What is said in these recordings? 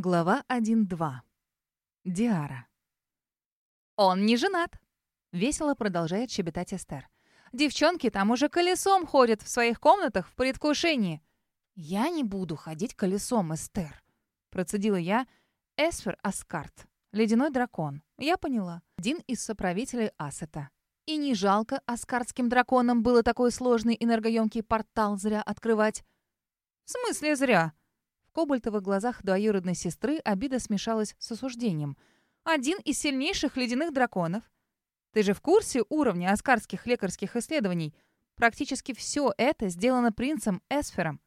Глава 1.2. Диара. «Он не женат», — весело продолжает щебетать Эстер. «Девчонки там уже колесом ходят в своих комнатах в предвкушении». «Я не буду ходить колесом, Эстер», — процедила я. Эсфер Аскарт, ледяной дракон. Я поняла. Один из соправителей Асета. И не жалко аскартским драконам было такой сложный энергоемкий портал зря открывать. «В смысле зря?» Кобальтовых глазах двоюродной сестры обида смешалась с осуждением. «Один из сильнейших ледяных драконов. Ты же в курсе уровня аскарских лекарских исследований? Практически все это сделано принцем Эсфером.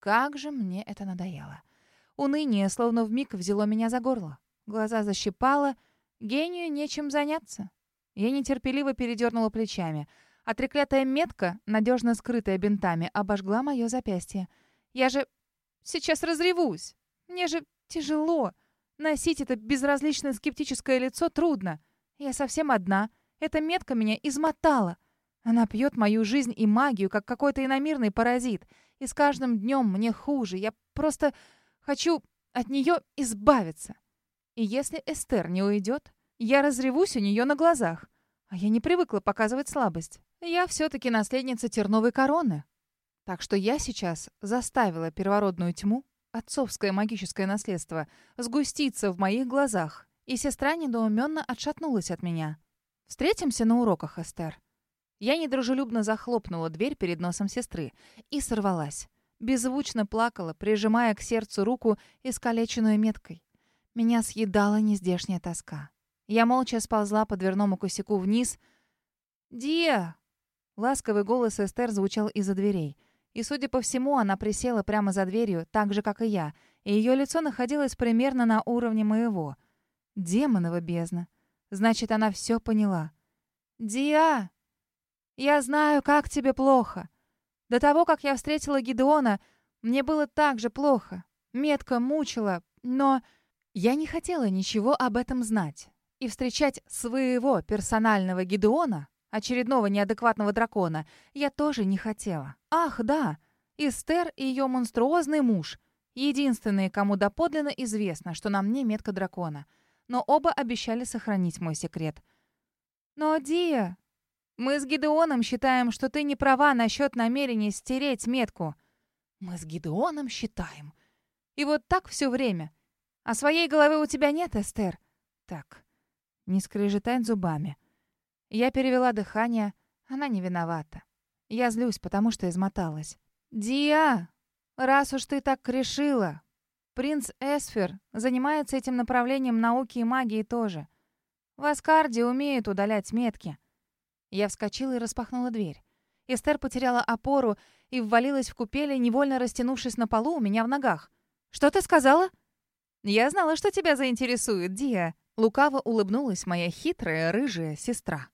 Как же мне это надоело. Уныние словно вмиг взяло меня за горло. Глаза защипало. Гению нечем заняться. Я нетерпеливо передернула плечами. А треклятая метка, надежно скрытая бинтами, обожгла мое запястье. Я же Сейчас разревусь. Мне же тяжело. Носить это безразличное скептическое лицо трудно. Я совсем одна. Эта метка меня измотала. Она пьет мою жизнь и магию, как какой-то иномирный паразит. И с каждым днем мне хуже. Я просто хочу от нее избавиться. И если Эстер не уйдет, я разревусь у нее на глазах. А я не привыкла показывать слабость. Я все-таки наследница терновой короны. Так что я сейчас заставила первородную тьму, отцовское магическое наследство, сгуститься в моих глазах, и сестра недоуменно отшатнулась от меня. «Встретимся на уроках, Эстер». Я недружелюбно захлопнула дверь перед носом сестры и сорвалась. Беззвучно плакала, прижимая к сердцу руку, искалеченную меткой. Меня съедала нездешняя тоска. Я молча сползла по дверному косяку вниз. «Диа!» Ласковый голос Эстер звучал из-за дверей. И, судя по всему, она присела прямо за дверью, так же, как и я, и ее лицо находилось примерно на уровне моего. Демонова бездна. Значит, она все поняла. «Диа, я знаю, как тебе плохо. До того, как я встретила Гидеона, мне было так же плохо. Метка мучила, но я не хотела ничего об этом знать. И встречать своего персонального Гидеона очередного неадекватного дракона, я тоже не хотела. Ах, да, Эстер и ее монструозный муж. Единственные, кому доподлинно известно, что на мне метка дракона. Но оба обещали сохранить мой секрет. Но, Дия, мы с Гидеоном считаем, что ты не права насчет намерения стереть метку. Мы с Гидеоном считаем. И вот так все время. А своей головы у тебя нет, Эстер? Так, не скрежетать зубами. Я перевела дыхание. Она не виновата. Я злюсь, потому что измоталась. «Диа, раз уж ты так решила, принц Эсфер занимается этим направлением науки и магии тоже. В Аскарде умеют удалять метки». Я вскочила и распахнула дверь. Эстер потеряла опору и ввалилась в купели, невольно растянувшись на полу у меня в ногах. «Что ты сказала?» «Я знала, что тебя заинтересует, Диа». Лукаво улыбнулась моя хитрая рыжая сестра.